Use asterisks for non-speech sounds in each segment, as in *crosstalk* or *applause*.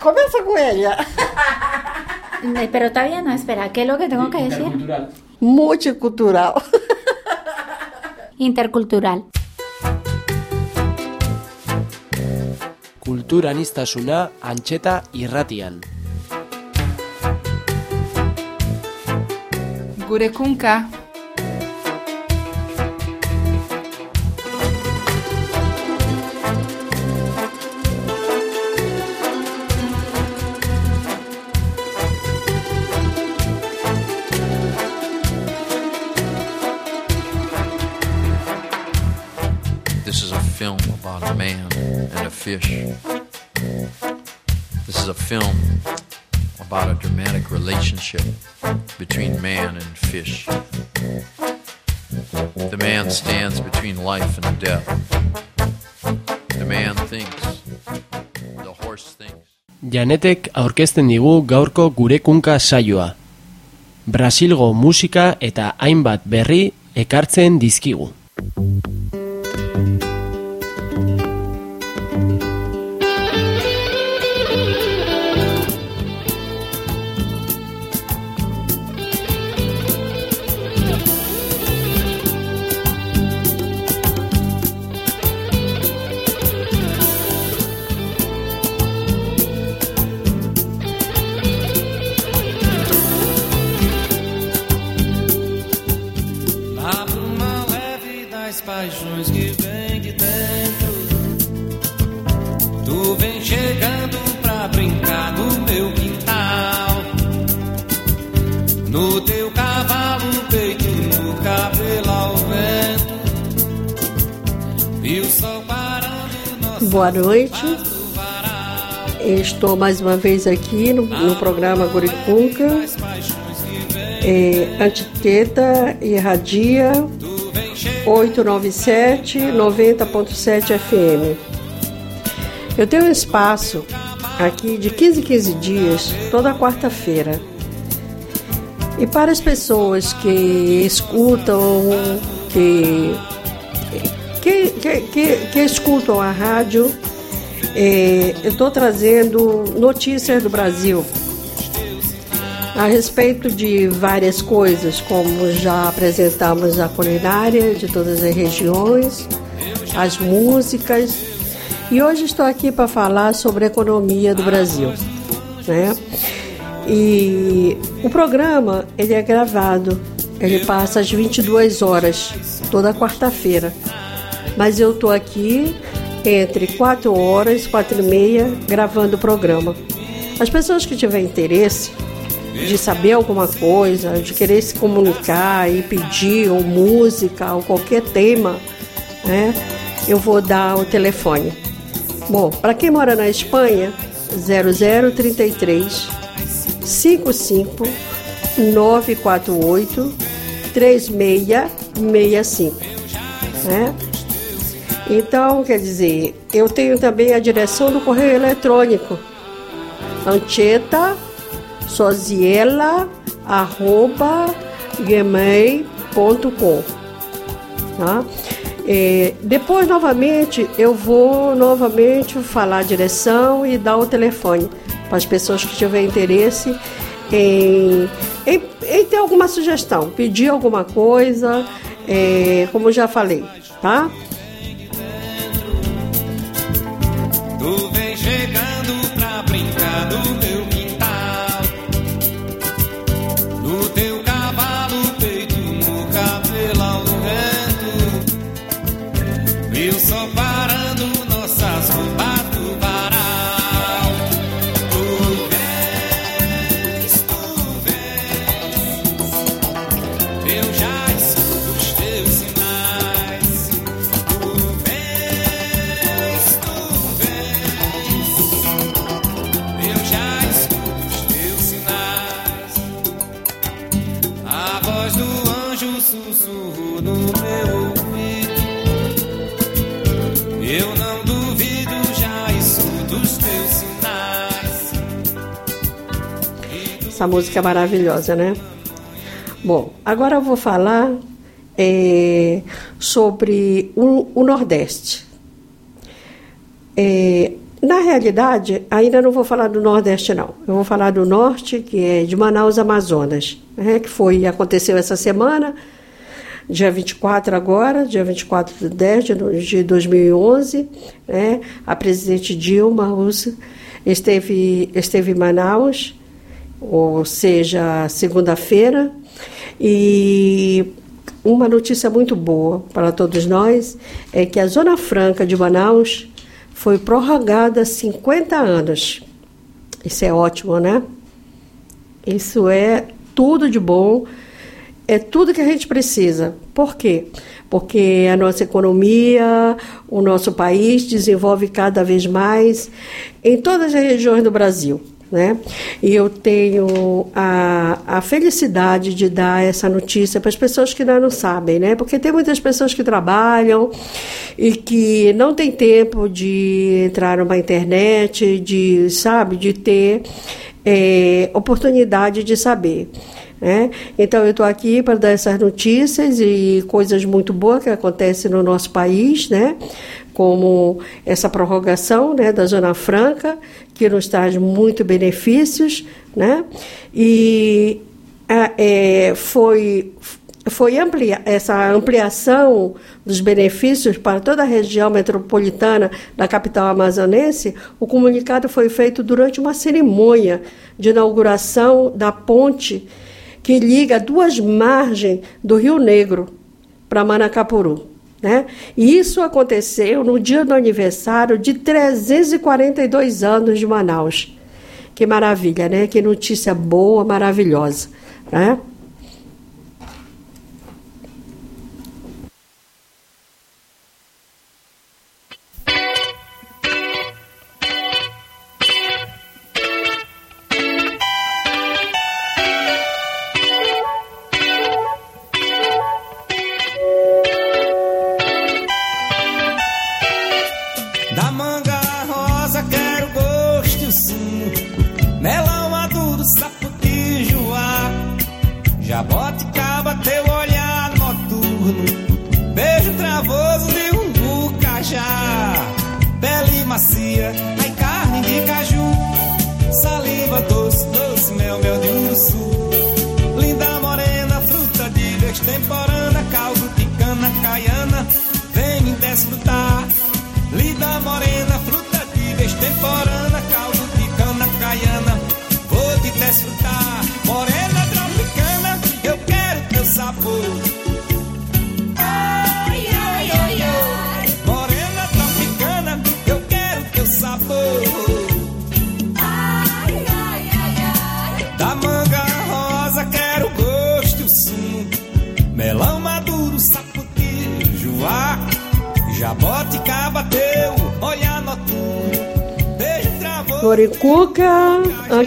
Comienza con ella. Pero todavía no, espera, ¿qué es lo que tengo que decir? Intercultural. Multicultural. Intercultural. Kulturaniztasuna antxeta irratian. Gure kunka. Fish. This is a film about a dramatic relationship between man and fish. The man stands between life and death. The man thinks. The horse thinks. Janetek aurkezten digu gaurko gure kunka saioa. Brasilgo musika eta hainbat berri ekartzen dizkigu. Boa noite. Estou mais uma vez aqui no, no programa vem, É, Antiteta e Radia tu vem chegando. 897 90.7 FM. Eu tenho um espaço aqui de 15 em 15 dias, toda quarta-feira. E para as pessoas que escutam, que, que, que, que, que escutam a rádio, eh, eu estou trazendo notícias do Brasil a respeito de várias coisas, como já apresentamos a culinária de todas as regiões, as músicas. E hoje estou aqui para falar sobre a economia do Brasil. Né? E o programa ele é gravado, ele passa às 22 horas, toda quarta-feira. Mas eu estou aqui entre 4 horas e 4 e meia gravando o programa. As pessoas que tiverem interesse de saber alguma coisa, de querer se comunicar e pedir ou música ou qualquer tema, né? Eu vou dar o telefone. Bom, para quem mora na Espanha, 0033 55 948 3665, né? Então, quer dizer, eu tenho também a direção do correio eletrônico. Ancheta soziela@gmail.com, tá? É, depois novamente eu vou novamente falar a direção e dar o telefone para as pessoas que tiverem interesse em, em, em ter alguma sugestão, pedir alguma coisa, é, como já falei, tá? Essa música maravilhosa, né? Bom, agora eu vou falar é, sobre o, o Nordeste. É, na realidade, ainda não vou falar do Nordeste, não. Eu vou falar do Norte, que é de Manaus, Amazonas, né, que foi aconteceu essa semana, dia 24 agora, dia 24 de 10 de 2011. Né, a presidente Dilma Rousseff esteve, esteve em Manaus, ou seja, segunda-feira, e uma notícia muito boa para todos nós é que a Zona Franca de Manaus foi prorrogada 50 anos. Isso é ótimo, né? Isso é tudo de bom, é tudo que a gente precisa. Por quê? Porque a nossa economia, o nosso país desenvolve cada vez mais em todas as regiões do Brasil né? E eu tenho a, a felicidade de dar essa notícia para as pessoas que ainda não sabem, né? Porque tem muitas pessoas que trabalham e que não tem tempo de entrar numa internet, de, sabe, de ter é, oportunidade de saber. Né? Então eu estou aqui para dar essas notícias e coisas muito boas que acontecem no nosso país, né? Como essa prorrogação né, da Zona Franca, que nos traz muito benefícios, né? e é, foi, foi amplia, essa ampliação dos benefícios para toda a região metropolitana da capital amazonense, o comunicado foi feito durante uma cerimônia de inauguração da ponte que liga duas margens do Rio Negro para Manacapuru. Né? E isso aconteceu no dia do aniversário de 342 anos de Manaus. Que maravilha, né? Que notícia boa, maravilhosa. Né?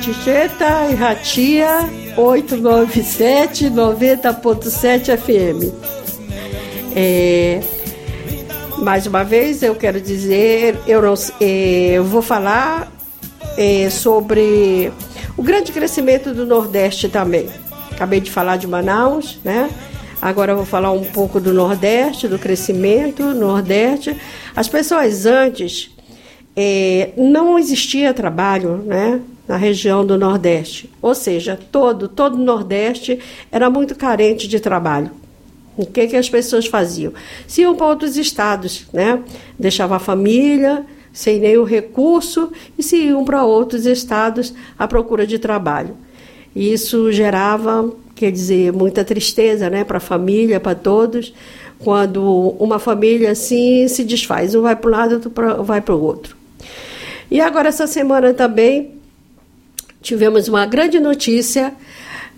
Anticheta e Ratia 897 90.7 FM. É, mais uma vez eu quero dizer, eu, não, é, eu vou falar é, sobre o grande crescimento do Nordeste também. Acabei de falar de Manaus, né? Agora eu vou falar um pouco do Nordeste, do crescimento Nordeste. As pessoas antes é, não existia trabalho né, na região do Nordeste. Ou seja, todo, todo o Nordeste era muito carente de trabalho. O que, que as pessoas faziam? Se iam para outros estados, né? deixavam a família sem nenhum recurso e se iam para outros estados à procura de trabalho. Isso gerava, quer dizer, muita tristeza né, para a família, para todos, quando uma família assim se desfaz, um vai para um lado, outro vai para o outro. E agora, essa semana também, tivemos uma grande notícia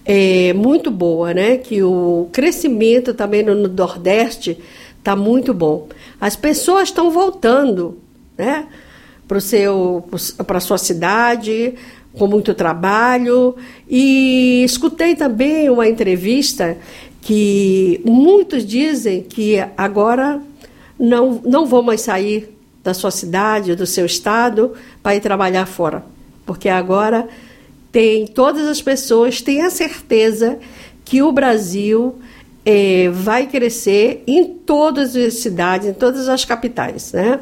é, muito boa, né? Que o crescimento também no, no Nordeste está muito bom. As pessoas estão voltando, né? Para a sua cidade, com muito trabalho. E escutei também uma entrevista que muitos dizem que agora não, não vão mais sair da sua cidade, do seu estado, para ir trabalhar fora. Porque agora tem todas as pessoas têm a certeza que o Brasil eh, vai crescer em todas as cidades, em todas as capitais, né?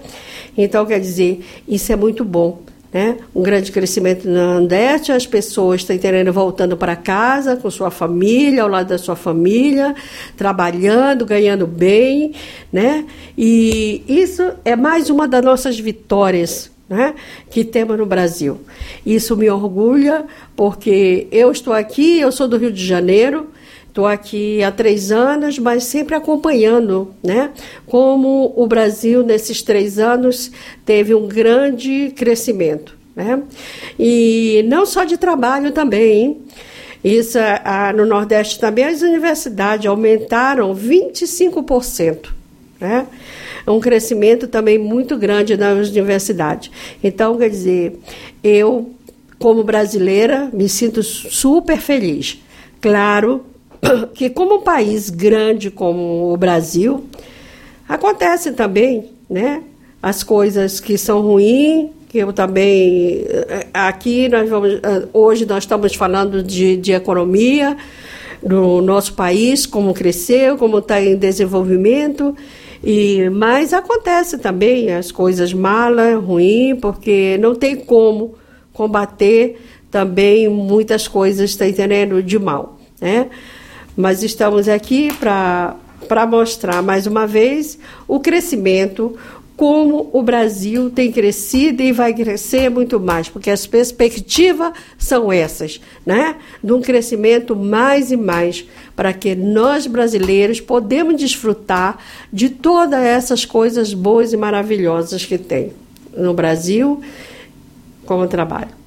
Então, quer dizer, isso é muito bom. Né? Um grande crescimento no Nordeste, as pessoas estão entendendo, voltando para casa com sua família, ao lado da sua família, trabalhando, ganhando bem, né? E isso é mais uma das nossas vitórias né, que temos no Brasil. Isso me orgulha, porque eu estou aqui, eu sou do Rio de Janeiro, estou aqui há três anos, mas sempre acompanhando né, como o Brasil, nesses três anos, teve um grande crescimento. Né? E não só de trabalho também, hein? Isso no Nordeste também as universidades aumentaram 25%. Né? um crescimento também muito grande nas universidades. Então, quer dizer, eu, como brasileira, me sinto super feliz. Claro *coughs* que, como um país grande como o Brasil, acontecem também né, as coisas que são ruins, que eu também eh, aqui nós vamos eh, hoje nós estamos falando de, de economia do nosso país como cresceu como está em desenvolvimento e, mas acontece também as coisas malas, ruins, porque não tem como combater também muitas coisas, está entendendo, de mal. Né? Mas estamos aqui para mostrar mais uma vez o crescimento, como o Brasil tem crescido e vai crescer muito mais, porque as perspectivas são essas, né? De um crescimento mais e mais, para que nós brasileiros podemos desfrutar de todas essas coisas boas e maravilhosas que tem no Brasil como trabalho.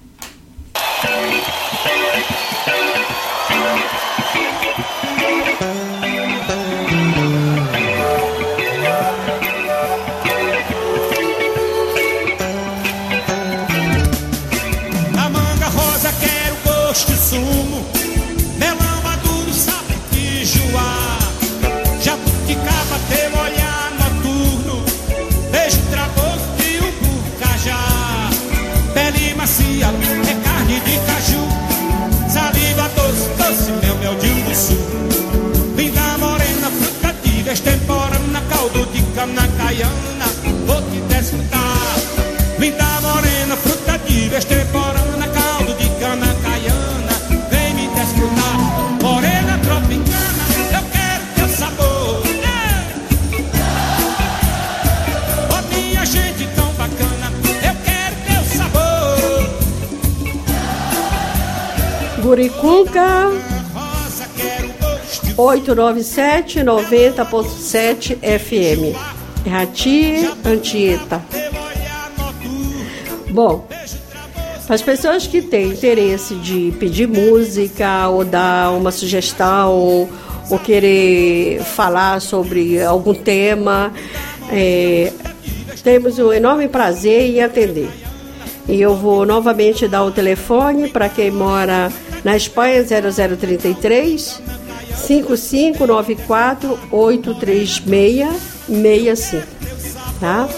897 90.7 FM. Rati Antieta. Bom, para as pessoas que têm interesse de pedir música ou dar uma sugestão ou querer falar sobre algum tema, é, temos um enorme prazer em atender. E eu vou novamente dar o telefone para quem mora na Espanha 0033 5594 836 65, tá?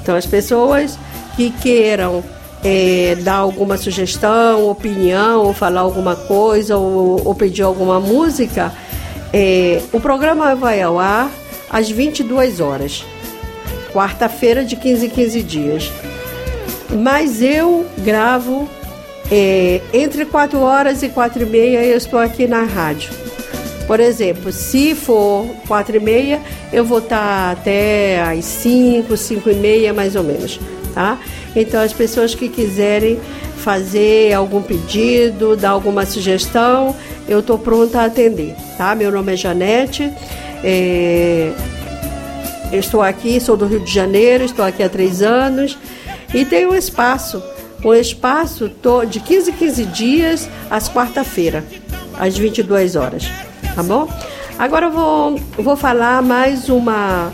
Então, as pessoas que queiram é, dar alguma sugestão, opinião, ou falar alguma coisa, ou, ou pedir alguma música, é, o programa vai ao ar às 22 horas, quarta-feira de 15 em 15 dias. Mas eu gravo é, entre 4 horas e 4 e meia, eu estou aqui na rádio. Por exemplo, se for quatro e meia, eu vou estar até às cinco, cinco e meia mais ou menos, tá? Então as pessoas que quiserem fazer algum pedido, dar alguma sugestão, eu estou pronta a atender, tá? Meu nome é Janete, é... estou aqui, sou do Rio de Janeiro, estou aqui há três anos e tenho um espaço, um espaço de 15 em 15 dias às quarta-feira, às 22 horas tá bom? Agora eu vou, vou falar mais uma,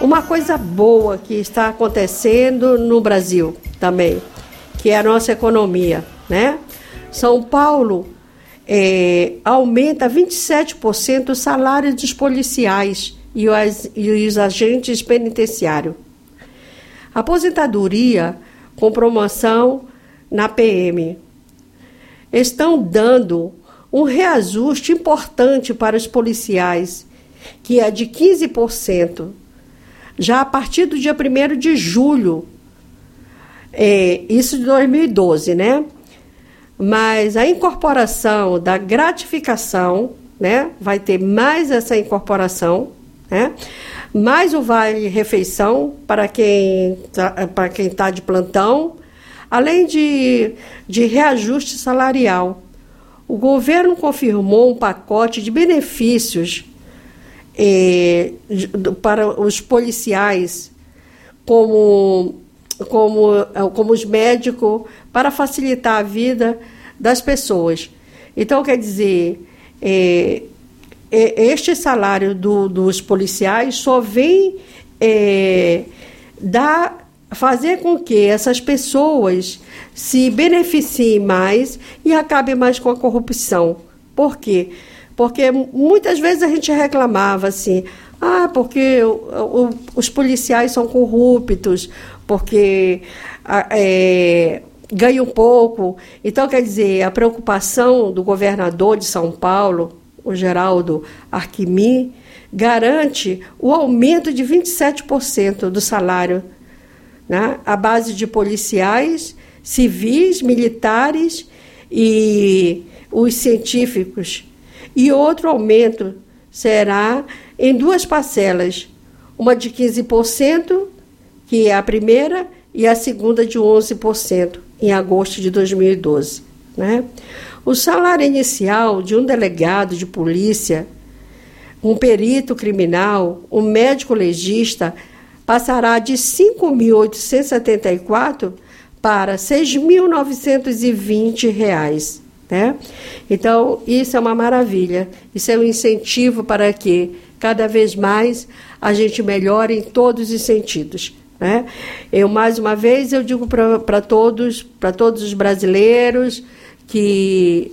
uma coisa boa que está acontecendo no Brasil também, que é a nossa economia, né? São Paulo é, aumenta 27% o salário dos policiais e os, e os agentes penitenciários. Aposentadoria com promoção na PM. Estão dando um reajuste importante para os policiais, que é de 15%. já a partir do dia 1 de julho. É, isso de 2012, né? Mas a incorporação da gratificação, né? Vai ter mais essa incorporação, né? Mais o vale refeição para quem tá, para quem está de plantão, além de, de reajuste salarial. O governo confirmou um pacote de benefícios eh, para os policiais, como, como, como os médicos, para facilitar a vida das pessoas. Então, quer dizer, eh, este salário do, dos policiais só vem eh, dar fazer com que essas pessoas se beneficiem mais e acabem mais com a corrupção. Por quê? Porque muitas vezes a gente reclamava assim, ah, porque o, o, os policiais são corruptos, porque é, ganham pouco. Então, quer dizer, a preocupação do governador de São Paulo, o Geraldo Arquimi, garante o aumento de 27% do salário né, à base de policiais, civis, militares e os científicos. E outro aumento será em duas parcelas, uma de 15%, que é a primeira, e a segunda de 11%, em agosto de 2012. Né? O salário inicial de um delegado de polícia, um perito criminal, um médico legista passará de 5.874 para 6.920 reais. Né? Então, isso é uma maravilha. Isso é um incentivo para que cada vez mais a gente melhore em todos os sentidos. Né? Eu, mais uma vez, eu digo para todos, para todos os brasileiros, que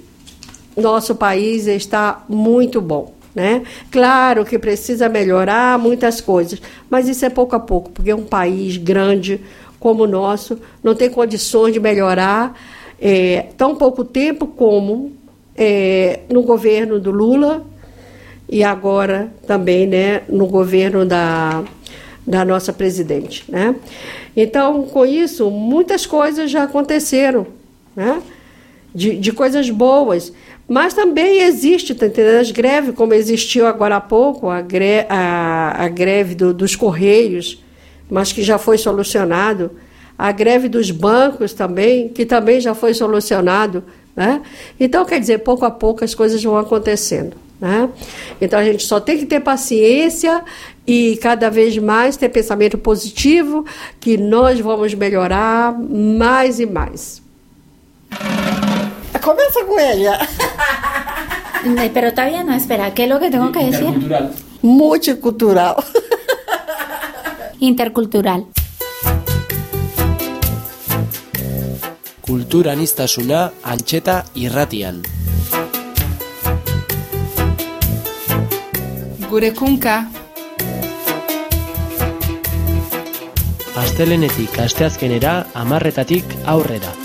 nosso país está muito bom. Né? Claro que precisa melhorar muitas coisas, mas isso é pouco a pouco, porque um país grande como o nosso não tem condições de melhorar é, tão pouco tempo como é, no governo do Lula e agora também né, no governo da, da nossa presidente. Né? Então, com isso, muitas coisas já aconteceram, né? de, de coisas boas. Mas também existe, tá entendendo? As greves, como existiu agora há pouco, a, gre a, a greve do, dos Correios, mas que já foi solucionado. A greve dos bancos também, que também já foi solucionado. Né? Então, quer dizer, pouco a pouco as coisas vão acontecendo. Né? Então, a gente só tem que ter paciência e cada vez mais ter pensamento positivo, que nós vamos melhorar mais e mais. Comienza con ella. Pero todavía no, espera, ¿qué es lo que tengo que decir? Intercultural. Multicultural. Intercultural. Kulturaniztasuna antxeta irratian. Gure kunka, Astelenetik asteazkenera amarretatik aurrera.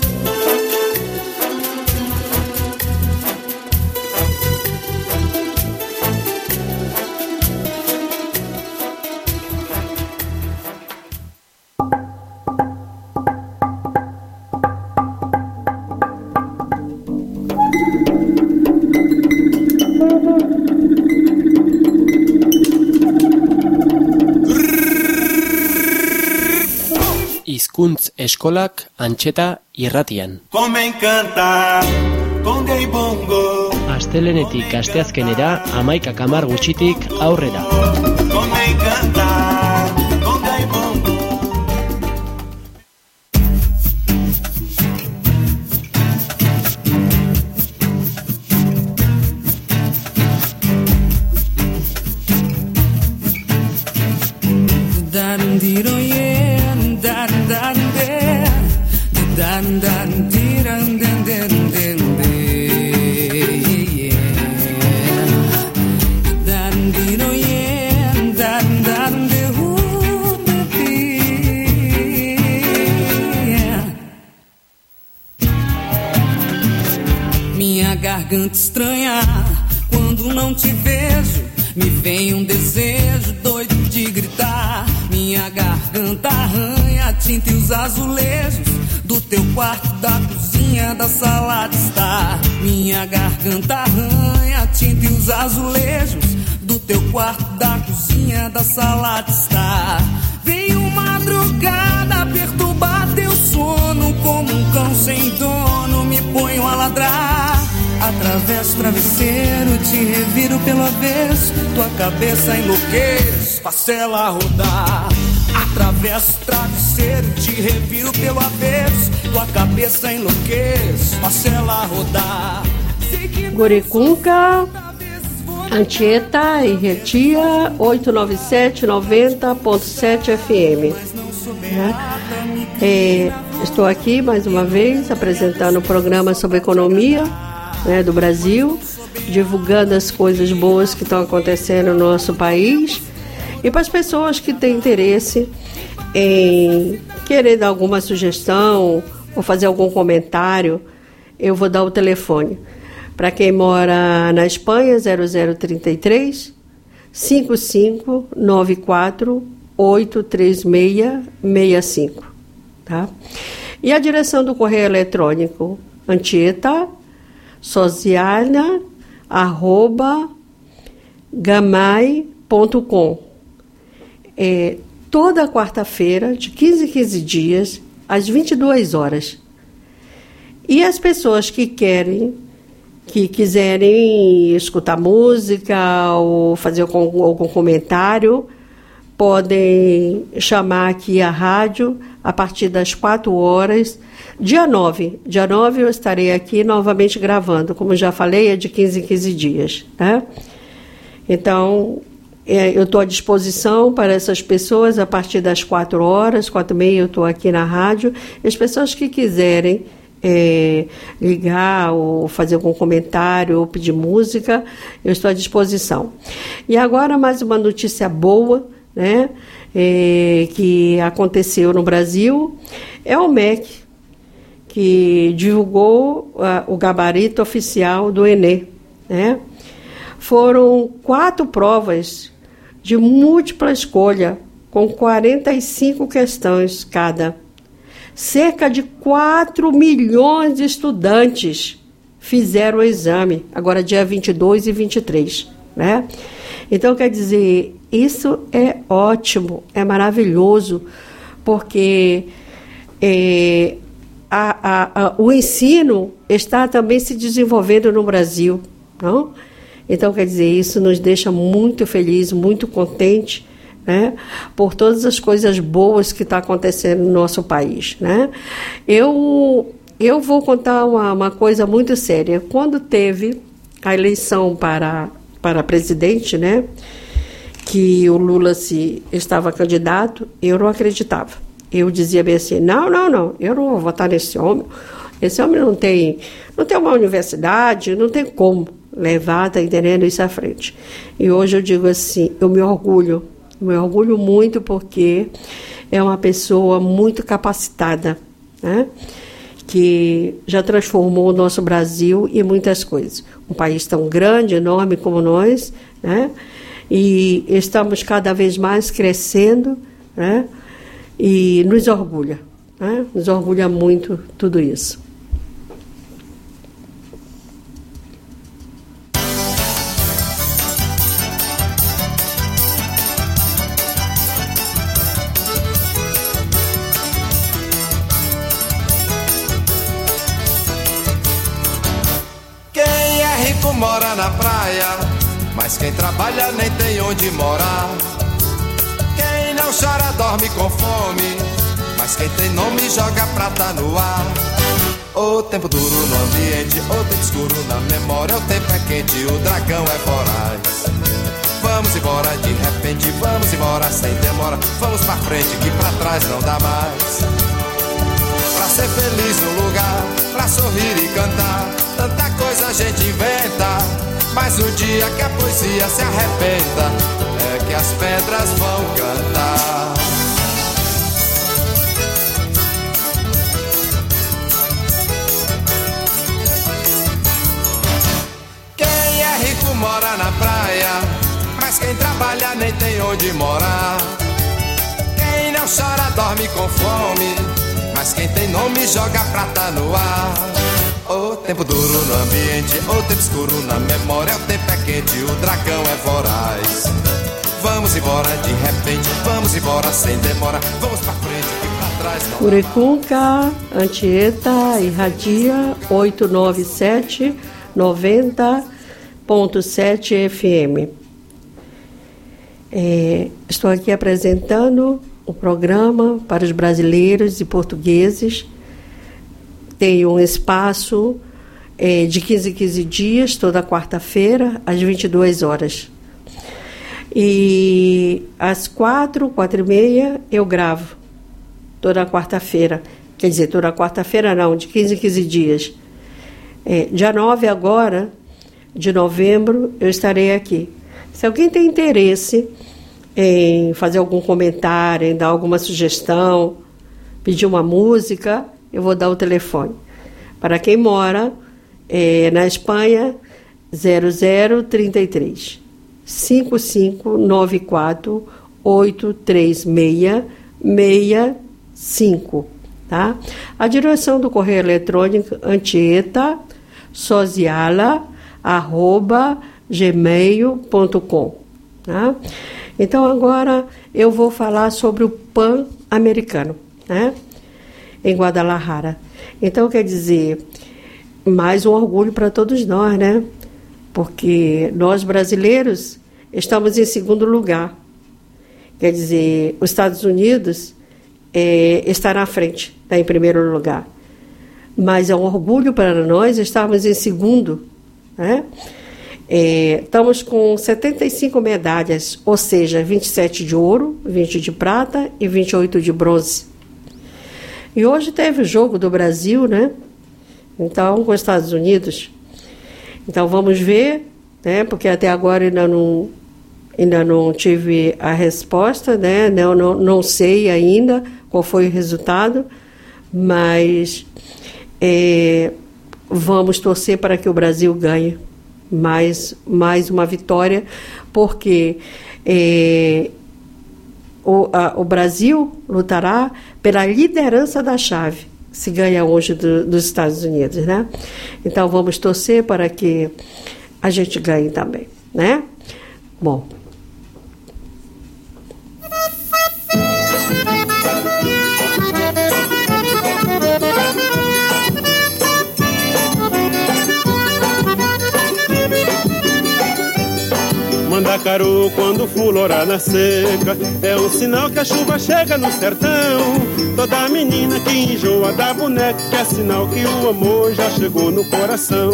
Eskolak antxeta irratian. Astelenetik asteazkenera amaika kamar gutxitik aurrera. Garganta estranha quando não te vejo. Me vem um desejo doido de gritar. Minha garganta arranha, tinta e os azulejos do teu quarto, da cozinha, da sala de estar. Minha garganta arranha, tinta e os azulejos do teu quarto, da cozinha, da sala de estar. Veio madrugada perturbar teu sono como um cão sem dono, me ponho a ladrar. Atravesso o travesseiro, te reviro pelo avesso, tua cabeça enlouqueço, faço ela rodar. Atravesso o travesseiro, te reviro pelo avesso, tua cabeça enlouqueço, faço ela rodar. Guricunca, Anchieta e Retia 897 90.7 FM. né? É, estou aqui mais uma vez apresentando o programa sobre economia né, do Brasil, divulgando as coisas boas que estão acontecendo no nosso país e para as pessoas que têm interesse em querer dar alguma sugestão ou fazer algum comentário, eu vou dar o telefone. Para quem mora na Espanha, 0033 5594 836 65, tá? E a direção do correio eletrônico antieta socialna arroba gamai.com é, toda quarta-feira, de 15 em 15 dias, às 22 horas. E as pessoas que querem, que quiserem escutar música ou fazer algum, algum comentário, podem chamar aqui a rádio a partir das 4 horas. Dia 9, dia 9 eu estarei aqui novamente gravando, como já falei, é de 15 em 15 dias. Né? Então, é, eu estou à disposição para essas pessoas a partir das 4 horas, 4 e meia eu estou aqui na rádio. As pessoas que quiserem é, ligar ou fazer algum comentário ou pedir música, eu estou à disposição. E agora mais uma notícia boa, né, é, que aconteceu no Brasil, é o MEC, que divulgou ah, o gabarito oficial do Enem, né? Foram quatro provas de múltipla escolha, com 45 questões cada. Cerca de 4 milhões de estudantes fizeram o exame, agora dia 22 e 23, né? Então, quer dizer, isso é ótimo, é maravilhoso, porque é, a, a, o ensino está também se desenvolvendo no Brasil, não? Então, quer dizer, isso nos deixa muito felizes, muito contentes, né? Por todas as coisas boas que estão tá acontecendo no nosso país, né? Eu, eu vou contar uma, uma coisa muito séria. Quando teve a eleição para, para presidente, né? Que o Lula se estava candidato, eu não acreditava. Eu dizia bem assim, não, não, não, eu não vou votar nesse homem. Esse homem não tem, não tem uma universidade, não tem como levar, tá entendendo isso à frente. E hoje eu digo assim, eu me orgulho, me orgulho muito porque é uma pessoa muito capacitada, né? que já transformou o nosso Brasil em muitas coisas. Um país tão grande, enorme como nós, né? E estamos cada vez mais crescendo, né? E nos orgulha, né? Nos orgulha muito tudo isso. Quem é rico mora na praia, mas quem trabalha nem tem onde morar. Dorme com fome, mas quem tem nome joga prata no ar. O tempo duro no ambiente, o tempo escuro na memória, o tempo é quente, o dragão é voraz. Vamos embora de repente, vamos embora sem demora, vamos pra frente que pra trás não dá mais. Pra ser feliz no lugar, pra sorrir e cantar. Tanta coisa a gente inventa. Mas o dia que a poesia se arrebenta, é que as pedras vão cantar. Mora na praia, mas quem trabalha nem tem onde morar. chora dorme com fome. Mas quem tem nome joga prata no ar. O tempo duro no ambiente, o tempo escuro na memória. O tempo é quente, o dragão é voraz. Vamos embora de repente, vamos embora sem demora. Vamos pra frente não. Curicunca, Antieta e Radia 897 90.7 FM. É, estou aqui apresentando o programa para os brasileiros e portugueses. Tem um espaço é, de 15 em 15 dias, toda quarta-feira, às 22 horas. E às quatro, quatro e meia, eu gravo, toda quarta-feira. Quer dizer, toda quarta-feira não, de 15 em 15 dias. É, dia 9 agora, de novembro, eu estarei aqui. Se alguém tem interesse em fazer algum comentário, em dar alguma sugestão, pedir uma música, eu vou dar o telefone. Para quem mora é, na Espanha, 0033 5594 836 65, tá? A direção do correio eletrônico antieta sociala arroba gmail.com, tá? Então agora eu vou falar sobre o pan americano, né? Em Guadalajara. Então quer dizer, mais um orgulho para todos nós, né? Porque nós brasileiros estamos em segundo lugar. Quer dizer, os Estados Unidos é, está na frente, está em primeiro lugar. Mas é um orgulho para nós estarmos em segundo. Né? É, estamos com 75 medalhas, ou seja, 27 de ouro, 20 de prata e 28 de bronze. E hoje teve o jogo do Brasil, né? Então, com os Estados Unidos. Então, vamos ver, né? Porque até agora ainda não, ainda não tive a resposta, né? Não, não, não sei ainda qual foi o resultado, mas é, vamos torcer para que o Brasil ganhe mais, mais uma vitória, porque é, o, a, o Brasil lutará pela liderança da chave, se ganha hoje do, dos Estados Unidos, né? Então vamos torcer para que a gente ganhe também, né? Bom, Mandacaru quando fulorar na seca. É um sinal que a chuva chega no sertão. Toda menina que enjoa da boneca É sinal que o amor já chegou no coração.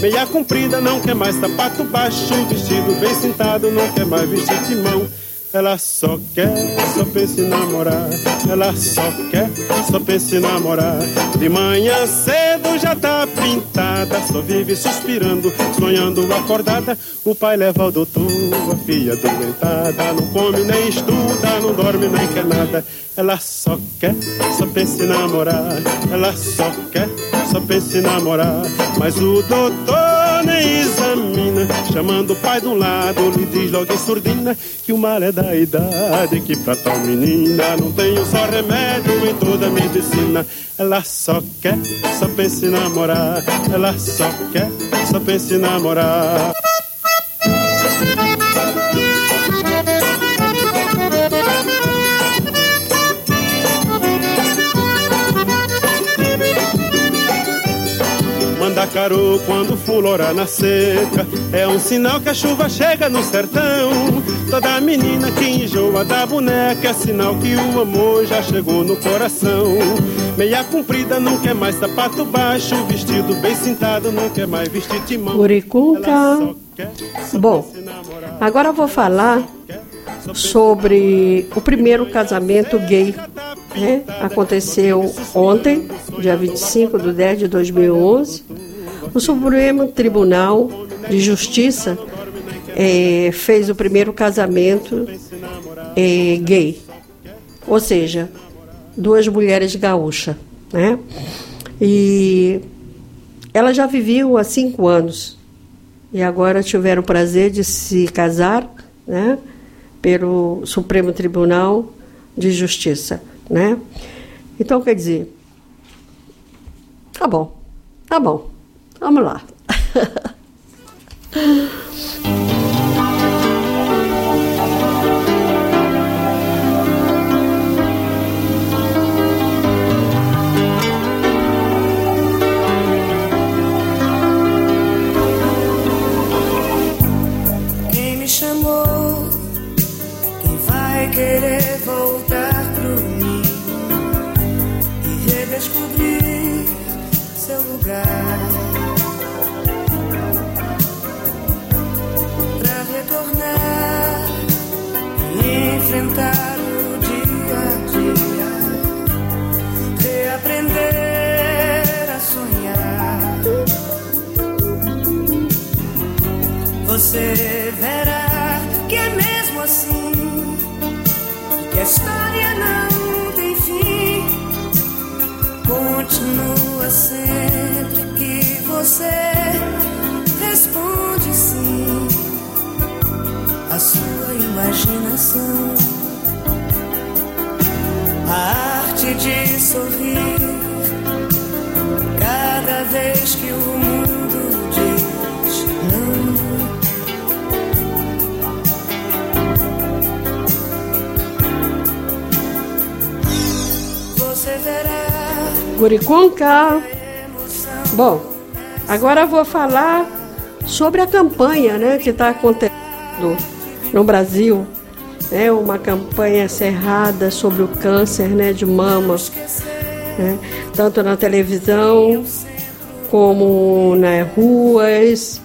Meia comprida não quer mais sapato baixo Vestido bem sentado não quer mais vestir de mão ela só quer, só pensa em namorar. Ela só quer, só pensa em namorar. De manhã cedo já tá pintada, só vive suspirando, sonhando acordada. O pai leva ao doutor, a filha doentada. Não come nem estuda, não dorme nem quer nada. Ela só quer, só pensa em namorar. Ela só quer, só pensa em namorar. Mas o doutor nem examina, chamando o pai de um lado, lhe diz logo em surdina que o mal é da idade, que pra tal menina não tem um só remédio em toda a medicina. Ela só quer, só pensa em namorar. Ela só quer, só pensa em namorar. Mandacaru quando fulorar na seca É um sinal que a chuva chega no sertão. Toda menina que enjoa da boneca É sinal que o amor já chegou no coração. Meia comprida não quer mais sapato baixo Vestido bem sentado não quer mais vestir timão. Curicunca. Bom, agora eu vou falar sobre o primeiro casamento gay. Né? Aconteceu ontem, dia 25 de 10 de 2011. O Supremo Tribunal de Justiça eh, fez o primeiro casamento eh, gay. Ou seja, duas mulheres gaúchas. Né? E elas já viviam há cinco anos e agora tiveram o prazer de se casar, né, pelo Supremo Tribunal de justiça, né? Então, quer dizer, tá bom, tá bom, vamos lá. *laughs* Guriconca. Bom, agora vou falar sobre a campanha né, que está acontecendo no Brasil. É uma campanha cerrada sobre o câncer né, de mama, né, tanto na televisão como nas ruas.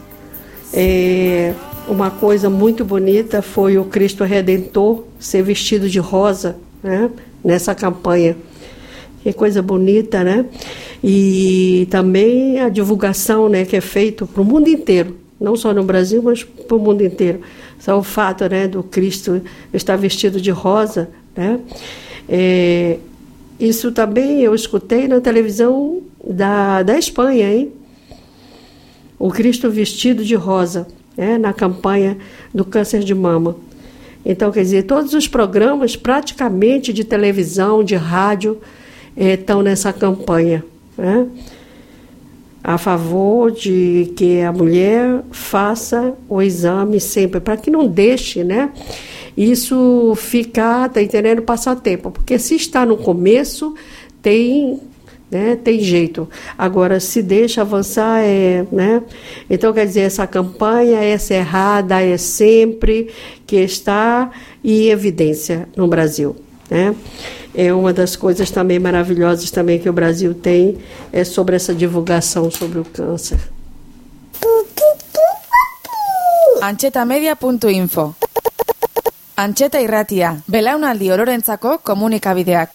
É, uma coisa muito bonita foi o Cristo Redentor ser vestido de rosa né, nessa campanha. Que coisa bonita, né? E também a divulgação né, que é feita para o mundo inteiro, não só no Brasil, mas para o mundo inteiro. Só o fato né, do Cristo estar vestido de rosa, né? É, isso também eu escutei na televisão da, da Espanha, hein? O Cristo vestido de rosa, né, na campanha do câncer de mama. Então, quer dizer, todos os programas praticamente de televisão, de rádio, estão nessa campanha. Né? A favor de que a mulher faça o exame sempre, para que não deixe né, isso ficar, tá entendendo, passar tempo. Porque se está no começo, tem né? Tem jeito. Agora, se deixa avançar, é, né? Então, quer dizer, essa campanha é errada, é sempre que está em evidência no Brasil, né? É uma das coisas também maravilhosas também que o Brasil tem é sobre essa divulgação sobre o câncer. Antxetamedia.info Antxeta irratia, belaunaldi ororentzako komunikabideak.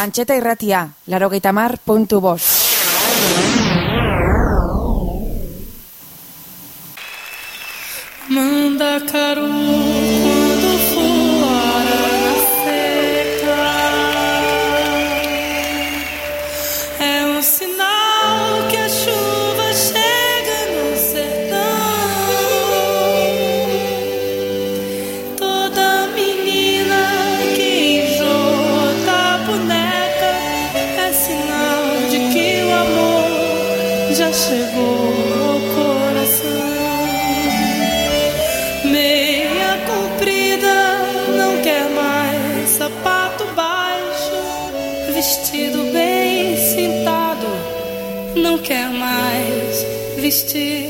Antxeta irratia, larogeita mar puntu bost. Karun. Quer mais vestir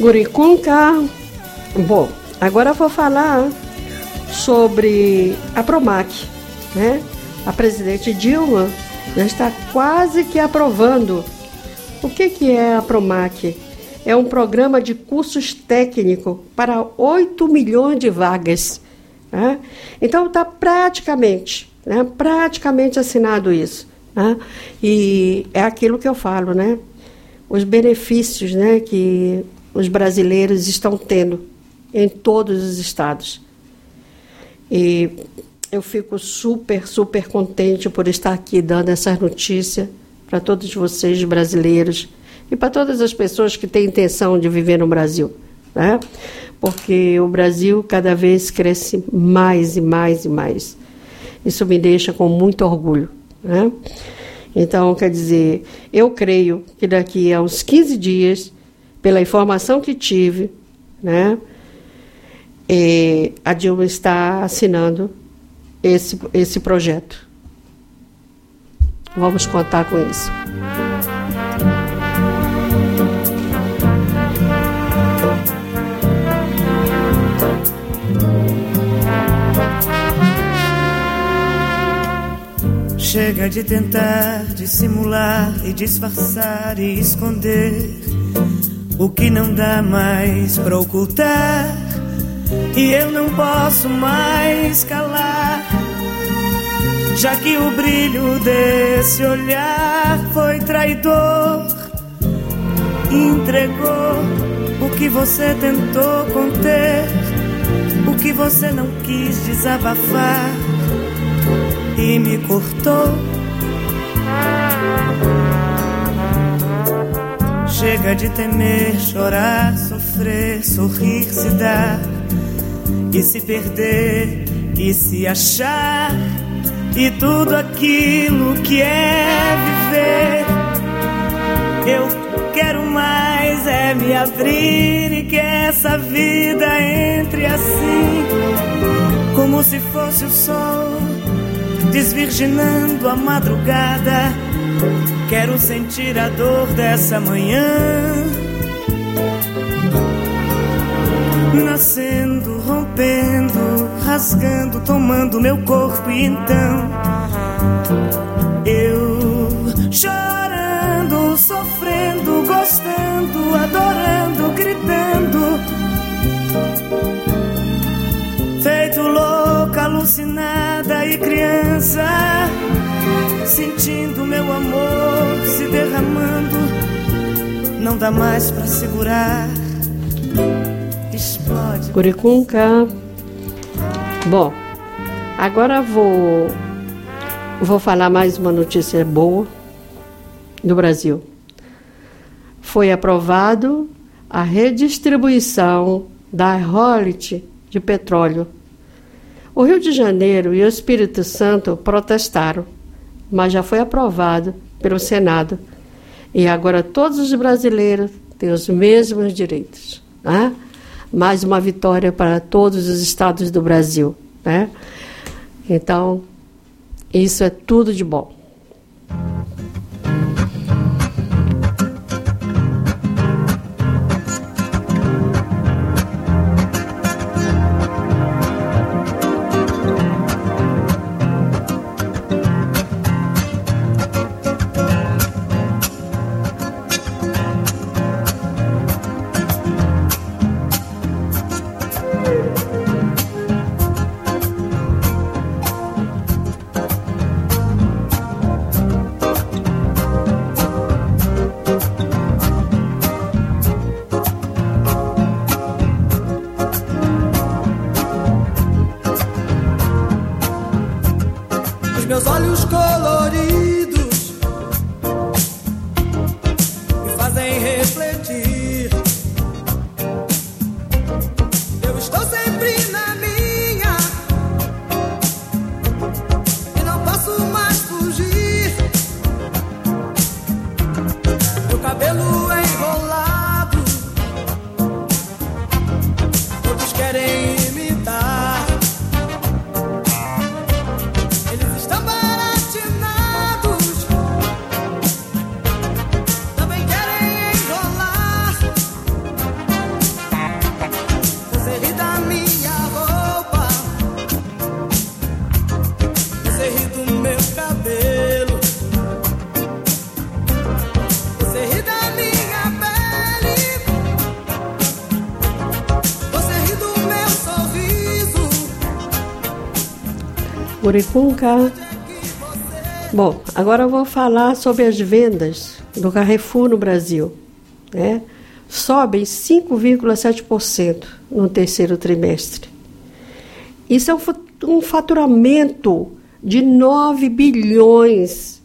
Guricunca. Bom, agora vou falar sobre a Promac, né? A presidente Dilma já está quase que aprovando. O que, que é a Promac? É um programa de cursos técnicos para 8 milhões de vagas. Né? Então está praticamente, né? praticamente assinado isso. Né? E é aquilo que eu falo, né? Os benefícios né, que os brasileiros estão tendo em todos os estados. E eu fico super, super contente por estar aqui dando essas notícias para todos vocês brasileiros e para todas as pessoas que têm intenção de viver no Brasil, né? Porque o Brasil cada vez cresce mais e mais e mais. Isso me deixa com muito orgulho, né? Então, quer dizer, eu creio que daqui a uns 15 dias, pela informação que tive, né, eh, a Dilma está assinando esse, esse projeto. Vamos contar com isso. Chega de tentar dissimular e disfarçar e esconder o que não dá mais pra ocultar. E eu não posso mais calar, já que o brilho desse olhar foi traidor. Entregou o que você tentou conter, o que você não quis desabafar e me cortou. Chega de temer, chorar, sofrer, sorrir, se dar e se perder e se achar e tudo aquilo que é viver. Eu quero mais é me abrir e que essa vida entre assim, como se fosse o sol desvirginando a madrugada. Quero sentir a dor dessa manhã. Nascendo, rompendo, rasgando, tomando meu corpo e então eu chorando, sofrendo, gostando, adorando, gritando. Feito louca, alucinada e criança, sentindo meu amor se derramando, não dá mais pra segurar. Explode. Curicunca. Bom, agora vou vou falar mais uma notícia boa do Brasil. Foi aprovado a redistribuição da royalty de petróleo. O Rio de Janeiro e o Espírito Santo protestaram, mas já foi aprovado pelo Senado. E agora todos os brasileiros têm os mesmos direitos. Né? Mais uma vitória para todos os estados do Brasil. Né? Então, isso é tudo de bom. Guricunca. Bom, agora eu vou falar sobre as vendas do Carrefour no Brasil. Né? Sobem 5,7% no terceiro trimestre. Isso é um faturamento de 9 bilhões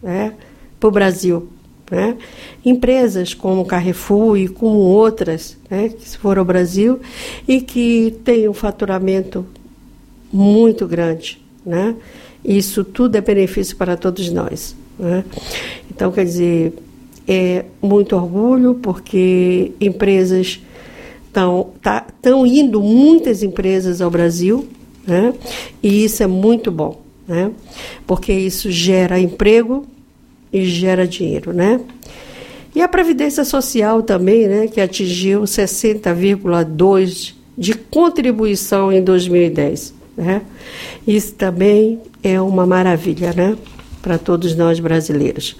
né, para o Brasil. Né? Empresas como Carrefour e como outras né, que foram ao Brasil e que têm um faturamento muito grande. Né? Isso tudo é benefício para todos nós. Né? Então, quer dizer, é muito orgulho porque empresas estão tá, indo muitas empresas ao Brasil, né? e isso é muito bom, né? porque isso gera emprego e gera dinheiro. Né? E a Previdência Social também, né, que atingiu 60,2% de contribuição em 2010. Né? Isso também é uma maravilha né? para todos nós brasileiros.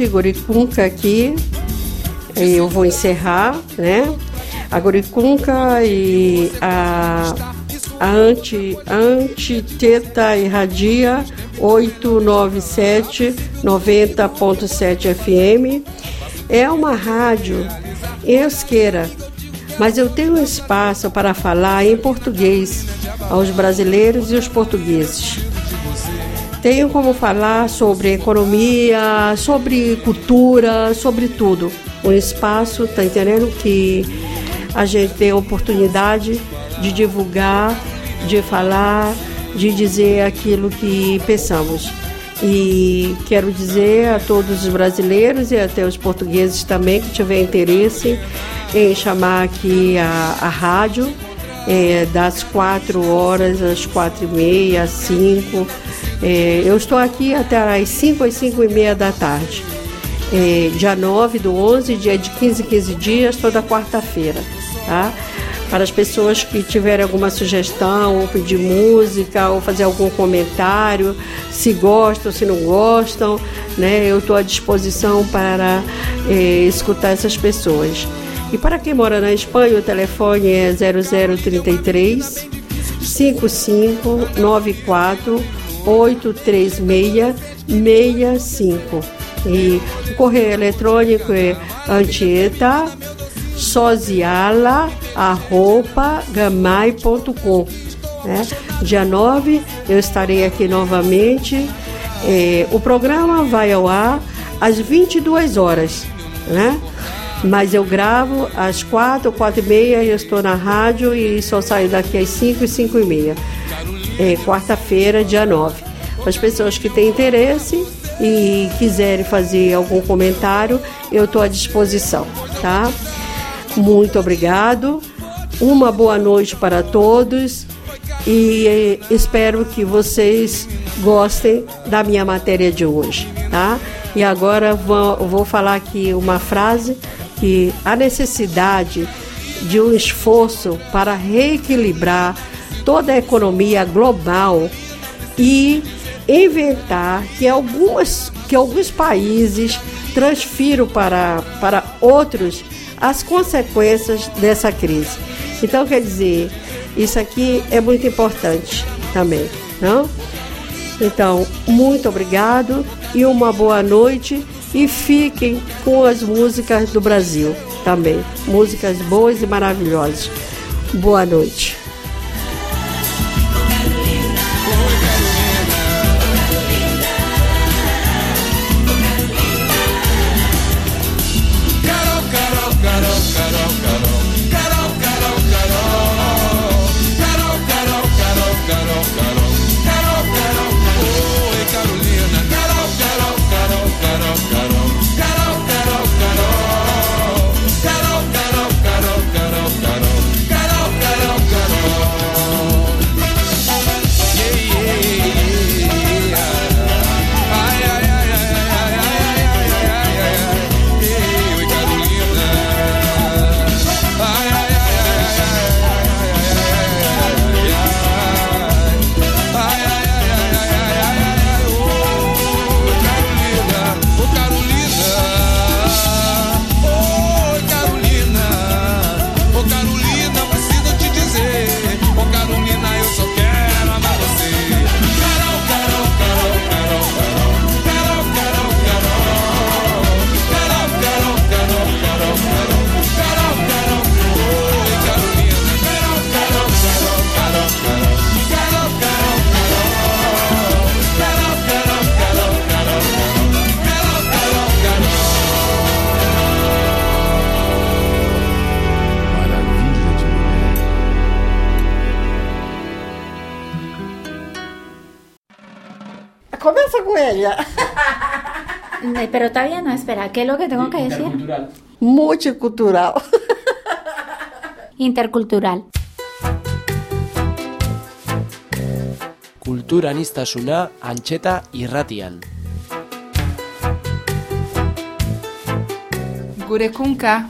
Gente, Guricunca aqui. Eu vou encerrar, né? A Guricunca e a, a anti, Antiteta Irradia 897 90.7 FM. É uma rádio esqueira, mas eu tenho espaço para falar em português aos brasileiros e os portugueses. Tenho como falar sobre economia, sobre cultura, sobre tudo. Um espaço, tá entendendo? Que a gente tem a oportunidade de divulgar, de falar, de dizer aquilo que pensamos. E quero dizer a todos os brasileiros e até os portugueses também que tiver interesse em chamar aqui a, a rádio é, das quatro horas às quatro e meia, às cinco. É, eu estou aqui até às cinco às cinco e meia da tarde. É, dia 9 do 11, dia de 15 15 dias, toda quarta-feira, tá? Para as pessoas que tiverem alguma sugestão, ou pedir música, ou fazer algum comentário, se gostam, se não gostam, né? Eu estou à disposição para é, escutar essas pessoas. E para quem mora na Espanha, o telefone é 0033 5594 836 65. E o correio eletrônico é antieta sociala.gamai.com. Né? Dia 9 eu estarei aqui novamente. É, o programa vai ao ar às 22 horas, né? Mas eu gravo às 4, 4 e meia, eu estou na rádio e só saio daqui às 5 e 5 e meia. É, Quarta-feira, dia 9. Para as pessoas que têm interesse e quiserem fazer algum comentário, eu estou à disposição, tá? Muito obrigado. Uma boa noite para todos e eh, espero que vocês gostem da minha matéria de hoje, tá? E agora vou, vou falar aqui uma frase que a necessidade de um esforço para reequilibrar toda a economia global e inventar que algumas que alguns países transfiram para, para outros as consequências dessa crise. Então, quer dizer, isso aqui é muito importante também, não? Então, muito obrigado e uma boa noite e fiquem com as músicas do Brasil também, músicas boas e maravilhosas. Boa noite. Ele. Eh, Pero todavía no, espera, ¿qué es lo que tengo que decir? Multicultural. Intercultural. Kulturaniztasuna antxeta irratian. Gure kunka.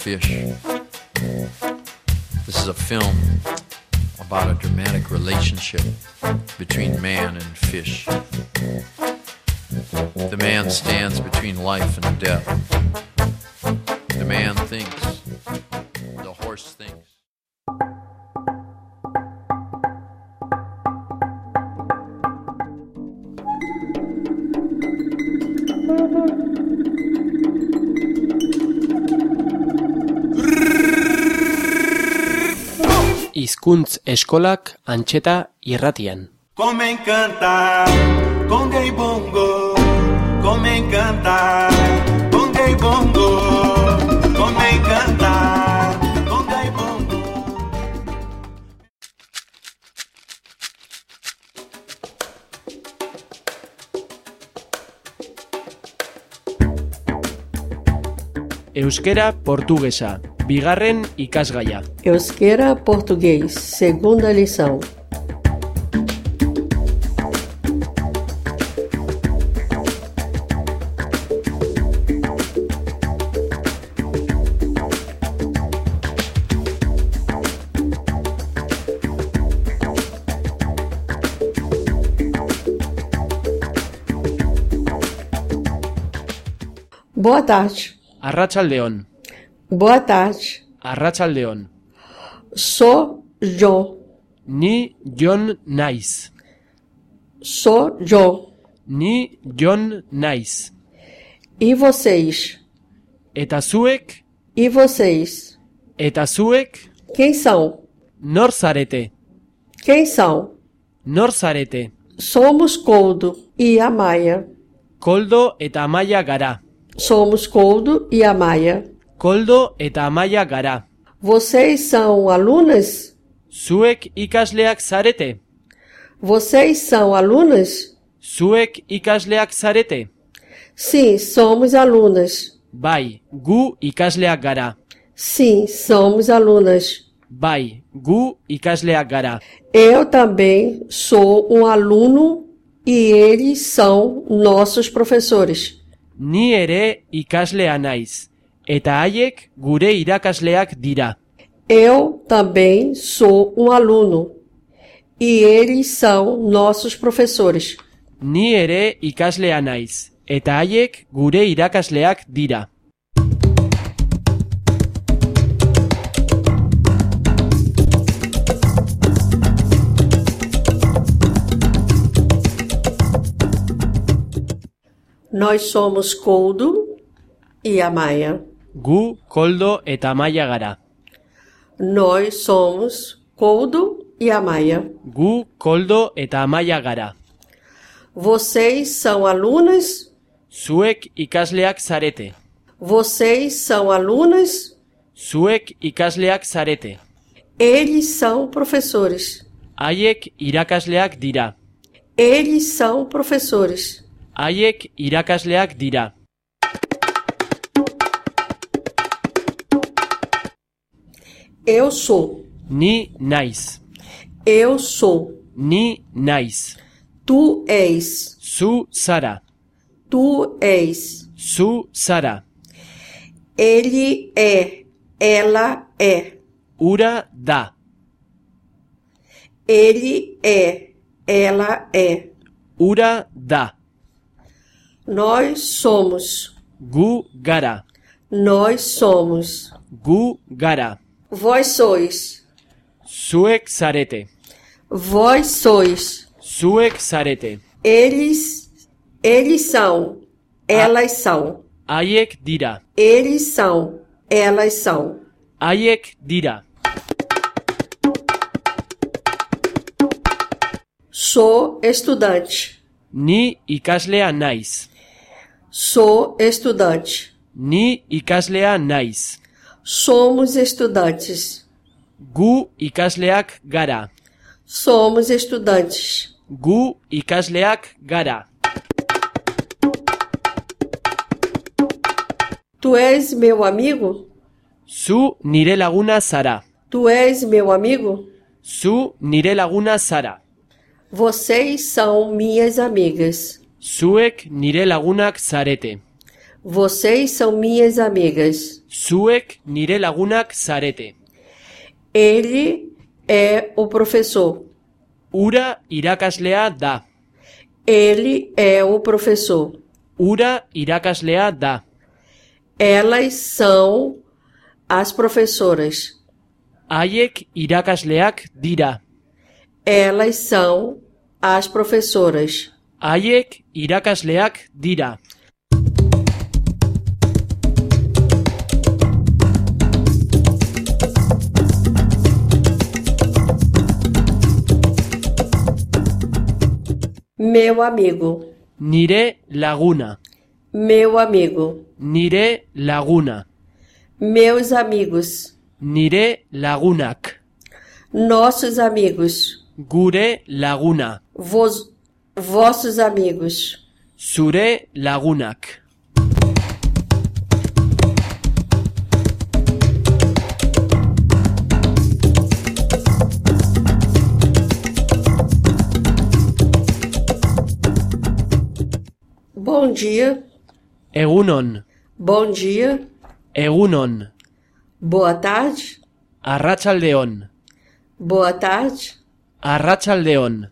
Fish. This is a film about a dramatic relationship between man and fish. The man stands between life and death. The man thinks, Hizkuntz eskolak antxeta irratian. Como encantar com gay bongo, como encantar com gay bongo, como encantar com gay bongo. Euskera portugesa, bigarren ikasgaia. Euskera Português, segunda lição. Boa tarde. Arratsaldeon. Boa tarde. Arratsaldeon. Sou Jo. Ni Jon naiz. Sou Jo. Ni Jon naiz. E vocês? Eta zuek, E vocês? eta zuek, Quem são? nor zarete. Quem são? Nor zarete. Somos Coldo e Amaia. Koldo eta Amaia gara. Somos Coldo e Amaia. Koldo eta Amaia gara. Vocês são alunas? Zuek ikasleak zarete. Vocês são alunas? Zuek ikasleak zarete. Sim, somos alunas. Bai, gu ikasleak gara. Sim, somos alunas. Bai, gu ikasleak gara. Eu também sou um aluno e eles são nossos professores. Ni ere ikaslea naiz, eta haiek gure irakasleak dira. Eu também sou um aluno e eles são nossos professores. Ni ere ikaslea naiz, eta haiek gure irakasleak dira. Nós somos Coldo e Amaya. Gu, Koldo eta Maia gara. Nós somos Coldo e Amaya. Gu, Koldo eta Maia gara. Vocês são alunas? Zuek ikasleak zarete. Vocês são alunas? Zuek ikasleak zarete. Eles são professores. Haiek irakasleak dira. Eles são professores. Haiek irakasleak dira. Eu sou. Ni naiz. Eu sou. Ni naiz. Tu és. Zu zara. Tu és. Zu zara. Ele é. Ela é. Ura da. Ele é. Ela é. Ura da. Nós somos. Gu gara. Nós somos. Gu gara. Vós sois. Zuek zarete. Vós sois. Zuek zarete. Eles. Eles são. Elas são. Haiek dira. Eles são. Elas são. Haiek dira. Sou estudante. Ni ikaslea naiz. Sou estudante. Ni ikaslea naiz. Somos estudantes. Gu ikasleak gara. Somos estudantes. Gu ikasleak gara. Tu és meu amigo? Zu nire laguna zara. Tu és meu amigo? Zu nire laguna zara. Vocês são minhas amigas. Zuek nire lagunak zarete. Vocês são minhas amigas. Zuek nire lagunak zarete. Ele é o professor. Ura irakaslea da. Ele é o professor. Ura irakaslea da. Elas são as professoras. Haiek irakasleak dira. Elas são as professoras. Haiek irakasleak dira. Meu amigo. Nire laguna. Meu amigo. Nire laguna. Meus amigos. Nire lagunak. Nossos amigos. Gure laguna. Vos, vossos amigos. Zure lagunak. Bom dia. Egunon. Bom dia. Egunon. Boa tarde. Arratsaldeon. Boa tarde. Arratsaldeon.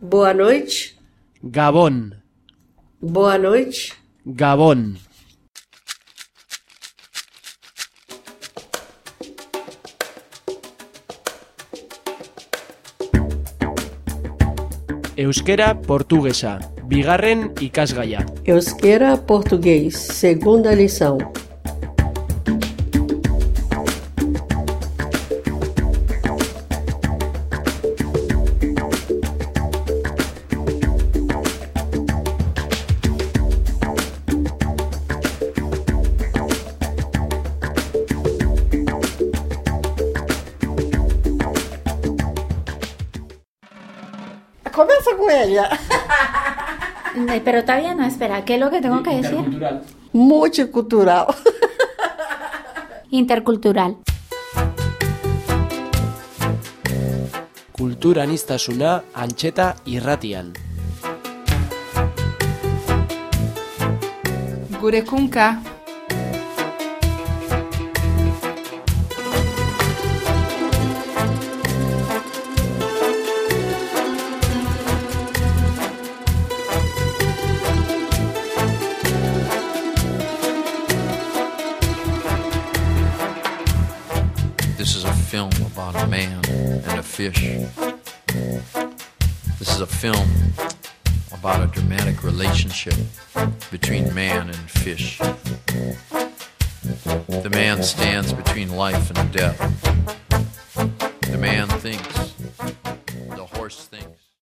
Boa noite. Gabon. Boa noite. Gabon. Euskera portuguesa. Bigarren ikasgaia. Euskera português. Segunda lição. Pero todavía no, espera, ¿qué es lo que tengo que decir? Multicultural. Intercultural. *laughs* kulturaniztasuna antxeta irratian. Gure kunka. Fish. This is a film about a dramatic relationship between man and fish. The man stands between life and death. The man thinks